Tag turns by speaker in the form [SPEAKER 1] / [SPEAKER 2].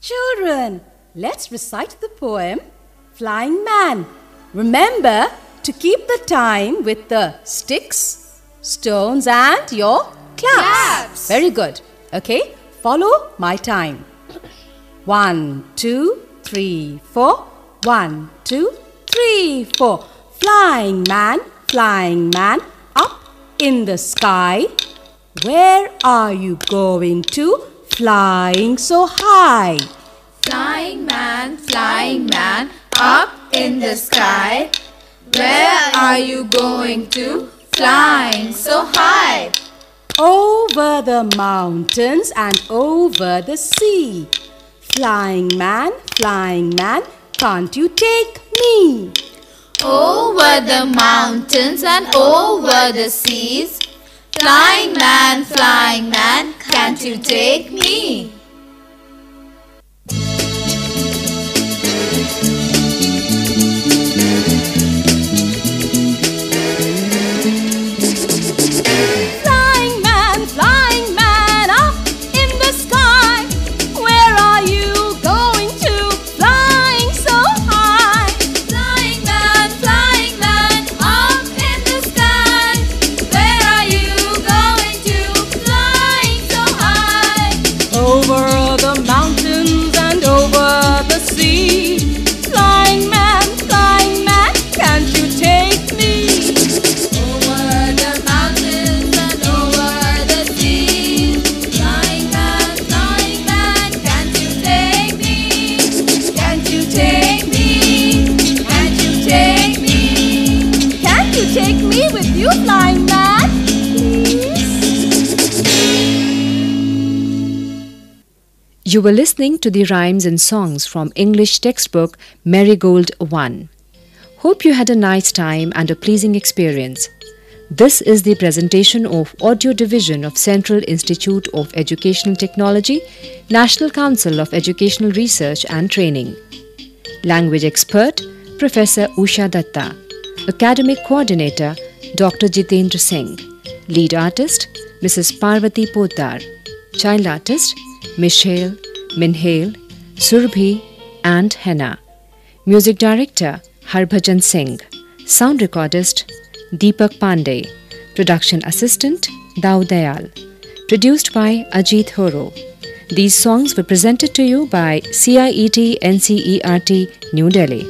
[SPEAKER 1] Children, let's recite the poem Flying Man. Remember to keep the time with the sticks, stones, and your claps.
[SPEAKER 2] Claps.
[SPEAKER 1] Very good. Okay, follow my time. One, two, three, four. One, two, three, four. Flying man, flying man, up in the sky. Where are you going to? Flying so high.
[SPEAKER 2] Flying man, flying man, up in the sky. Where are you going to? Flying so high.
[SPEAKER 1] Over the mountains and over the sea. Flying man, flying man, can't you take me?
[SPEAKER 2] Over the mountains and over the seas. Flying man, flying man, can't you take me?
[SPEAKER 1] You
[SPEAKER 3] were listening to the rhymes and songs from English textbook Marigold 1. Hope you had a nice time and a pleasing experience. This is the presentation of Audio Division of Central Institute of Educational Technology, National Council of Educational Research and Training. Language expert Professor Usha Datta. Academic coordinator Dr. Jitendra Singh. Lead artist Mrs. Parvati Poddar. Child artist Michelle, Minhale, Surbhi, and Henna. Music director Harbhajan Singh. Sound recordist Deepak Pandey. Production assistant Dayal. Produced by Ajit Horo. These songs were presented to you by CIET NCERT New Delhi.